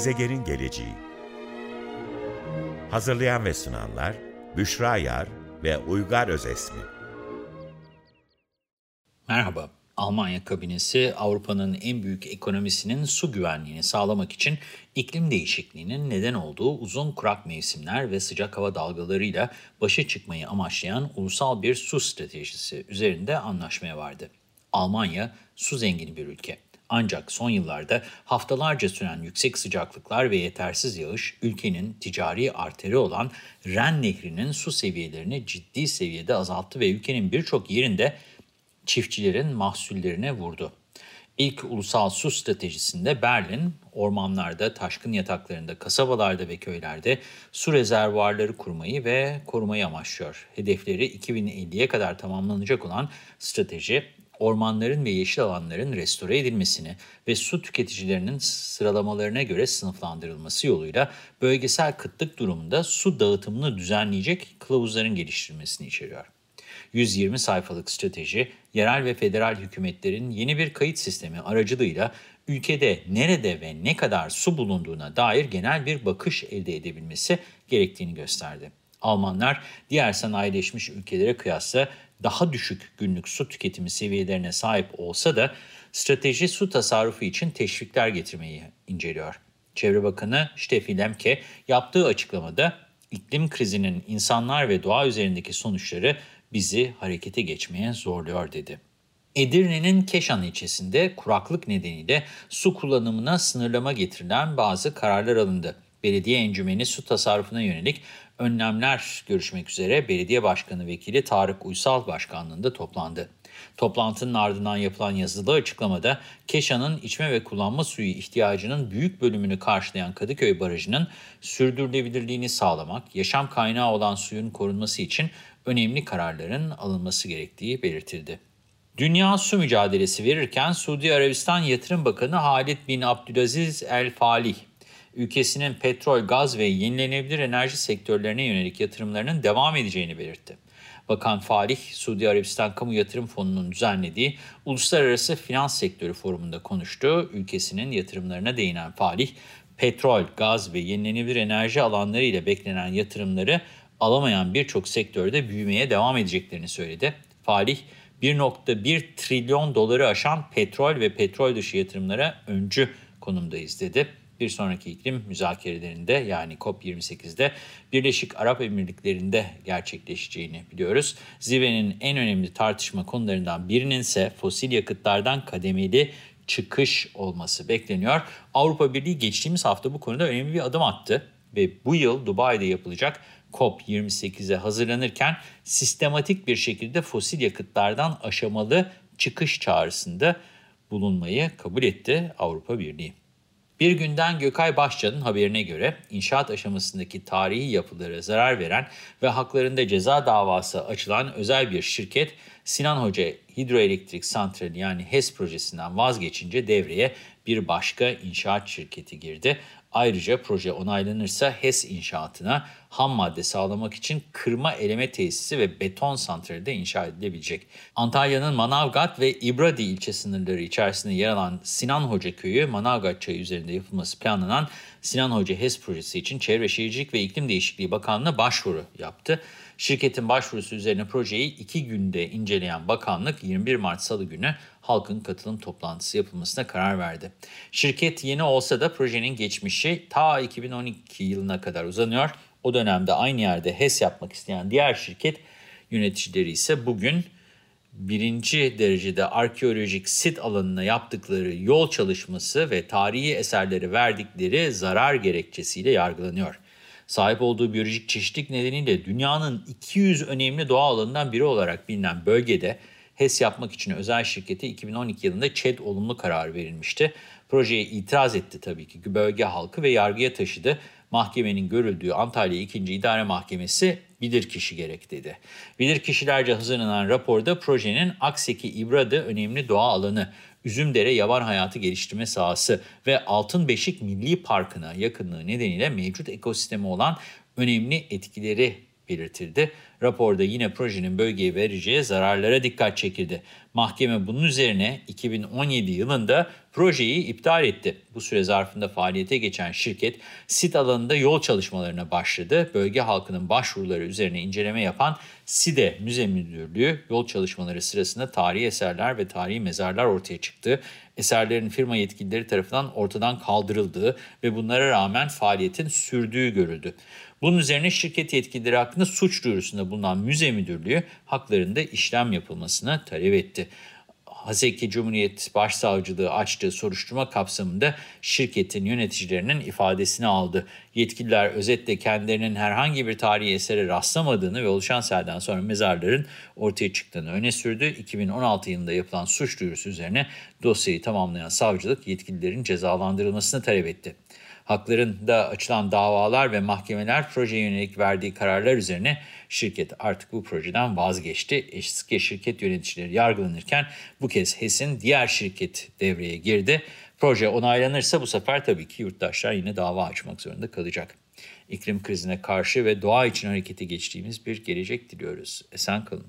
Gezegenin Geleceği Hazırlayan ve sunanlar Büşra Yar ve Uygar Özesmi Merhaba. Almanya kabinesi Avrupa'nın en büyük ekonomisinin su güvenliğini sağlamak için iklim değişikliğinin neden olduğu uzun kurak mevsimler ve sıcak hava dalgalarıyla başa çıkmayı amaçlayan ulusal bir su stratejisi üzerinde anlaşmaya vardı. Almanya su zengini bir ülke. Ancak son yıllarda haftalarca süren yüksek sıcaklıklar ve yetersiz yağış ülkenin ticari arteri olan Ren Nehri'nin su seviyelerini ciddi seviyede azalttı ve ülkenin birçok yerinde çiftçilerin mahsullerine vurdu. İlk ulusal su stratejisinde Berlin, ormanlarda, taşkın yataklarında, kasabalarda ve köylerde su rezervuarları kurmayı ve korumayı amaçlıyor. Hedefleri 2050'ye kadar tamamlanacak olan strateji, ormanların ve yeşil alanların restore edilmesini ve su tüketicilerinin sıralamalarına göre sınıflandırılması yoluyla bölgesel kıtlık durumunda su dağıtımını düzenleyecek kılavuzların geliştirilmesini içeriyor. 120 sayfalık strateji, yerel ve federal hükümetlerin yeni bir kayıt sistemi aracılığıyla ülkede nerede ve ne kadar su bulunduğuna dair genel bir bakış elde edebilmesi gerektiğini gösterdi. Almanlar diğer sanayileşmiş ülkelere kıyasla daha düşük günlük su tüketimi seviyelerine sahip olsa da strateji su tasarrufu için teşvikler getirmeyi inceliyor. Çevre Bakanı Steffi Lemke yaptığı açıklamada iklim krizinin insanlar ve doğa üzerindeki sonuçları bizi harekete geçmeye zorluyor dedi. Edirne'nin Keşan ilçesinde kuraklık nedeniyle su kullanımına sınırlama getirilen bazı kararlar alındı. Belediye encümeni su tasarrufuna yönelik önlemler görüşmek üzere Belediye Başkanı Vekili Tarık Uysal Başkanlığında toplandı. Toplantının ardından yapılan yazılı açıklamada Keşan'ın içme ve kullanma suyu ihtiyacının büyük bölümünü karşılayan Kadıköy Barajı'nın sürdürülebilirliğini sağlamak, yaşam kaynağı olan suyun korunması için önemli kararların alınması gerektiği belirtildi. Dünya su mücadelesi verirken Suudi Arabistan Yatırım Bakanı Halid bin Abdülaziz El Falih, ülkesinin petrol, gaz ve yenilenebilir enerji sektörlerine yönelik yatırımlarının devam edeceğini belirtti. Bakan Falih, Suudi Arabistan Kamu Yatırım Fonu'nun düzenlediği Uluslararası Finans Sektörü Forumu'nda konuştu. Ülkesinin yatırımlarına değinen Falih, petrol, gaz ve yenilenebilir enerji alanları ile beklenen yatırımları alamayan birçok sektörde büyümeye devam edeceklerini söyledi. Falih, 1.1 trilyon doları aşan petrol ve petrol dışı yatırımlara öncü konumdayız dedi. Bir sonraki iklim müzakerelerinde yani COP28'de Birleşik Arap Emirlikleri'nde gerçekleşeceğini biliyoruz. Zirvenin en önemli tartışma konularından birinin ise fosil yakıtlardan kademeli çıkış olması bekleniyor. Avrupa Birliği geçtiğimiz hafta bu konuda önemli bir adım attı ve bu yıl Dubai'de yapılacak COP28'e hazırlanırken sistematik bir şekilde fosil yakıtlardan aşamalı çıkış çağrısında bulunmayı kabul etti Avrupa Birliği. Bir günden Gökay Başcan'ın haberine göre inşaat aşamasındaki tarihi yapılara zarar veren ve haklarında ceza davası açılan özel bir şirket Sinan Hoca Hidroelektrik Santrali yani HES projesinden vazgeçince devreye bir başka inşaat şirketi girdi. Ayrıca proje onaylanırsa HES inşaatına ham madde sağlamak için kırma eleme tesisi ve beton santrali de inşa edilebilecek. Antalya'nın Manavgat ve İbradi ilçe sınırları içerisinde yer alan Sinan Hoca Köyü, Manavgat Çayı üzerinde yapılması planlanan Sinan Hoca HES projesi için Çevre Şehircilik ve İklim Değişikliği Bakanlığı başvuru yaptı. Şirketin başvurusu üzerine projeyi iki günde inceleyen bakanlık 21 Mart Salı günü halkın katılım toplantısı yapılmasına karar verdi. Şirket yeni olsa da projenin geçmişi ta 2012 yılına kadar uzanıyor. O dönemde aynı yerde HES yapmak isteyen diğer şirket yöneticileri ise bugün birinci derecede arkeolojik sit alanına yaptıkları yol çalışması ve tarihi eserleri verdikleri zarar gerekçesiyle yargılanıyor. Sahip olduğu biyolojik çeşitlik nedeniyle dünyanın 200 önemli doğa alanından biri olarak bilinen bölgede HES yapmak için özel şirkete 2012 yılında ÇED olumlu karar verilmişti. Projeye itiraz etti tabii ki bölge halkı ve yargıya taşıdı. Mahkemenin görüldüğü Antalya 2. İdare Mahkemesi bilirkişi gerek dedi. Bilirkişilerce hazırlanan raporda projenin Akseki İbradı önemli doğa alanı, Üzümdere Yaban Hayatı Geliştirme Sahası ve Altın Beşik Milli Parkı'na yakınlığı nedeniyle mevcut ekosistemi olan önemli etkileri belirtildi. Raporda yine projenin bölgeye vereceği zararlara dikkat çekildi. Mahkeme bunun üzerine 2017 yılında projeyi iptal etti. Bu süre zarfında faaliyete geçen şirket sit alanında yol çalışmalarına başladı. Bölge halkının başvuruları üzerine inceleme yapan SİDE Müze Müdürlüğü yol çalışmaları sırasında tarihi eserler ve tarihi mezarlar ortaya çıktı. Eserlerin firma yetkilileri tarafından ortadan kaldırıldığı ve bunlara rağmen faaliyetin sürdüğü görüldü. Bunun üzerine şirket yetkilileri hakkında suç duyurusunda bulunan müze müdürlüğü haklarında işlem yapılmasını talep etti. Haseki Cumhuriyet Başsavcılığı açtığı soruşturma kapsamında şirketin yöneticilerinin ifadesini aldı. Yetkililer özetle kendilerinin herhangi bir tarihi esere rastlamadığını ve oluşan selden sonra mezarların ortaya çıktığını öne sürdü. 2016 yılında yapılan suç duyurusu üzerine dosyayı tamamlayan savcılık yetkililerin cezalandırılmasını talep etti haklarında açılan davalar ve mahkemeler projeye yönelik verdiği kararlar üzerine şirket artık bu projeden vazgeçti. Eski şirket yöneticileri yargılanırken bu kez HES'in diğer şirket devreye girdi. Proje onaylanırsa bu sefer tabii ki yurttaşlar yine dava açmak zorunda kalacak. İklim krizine karşı ve doğa için harekete geçtiğimiz bir gelecek diliyoruz. Esen kalın.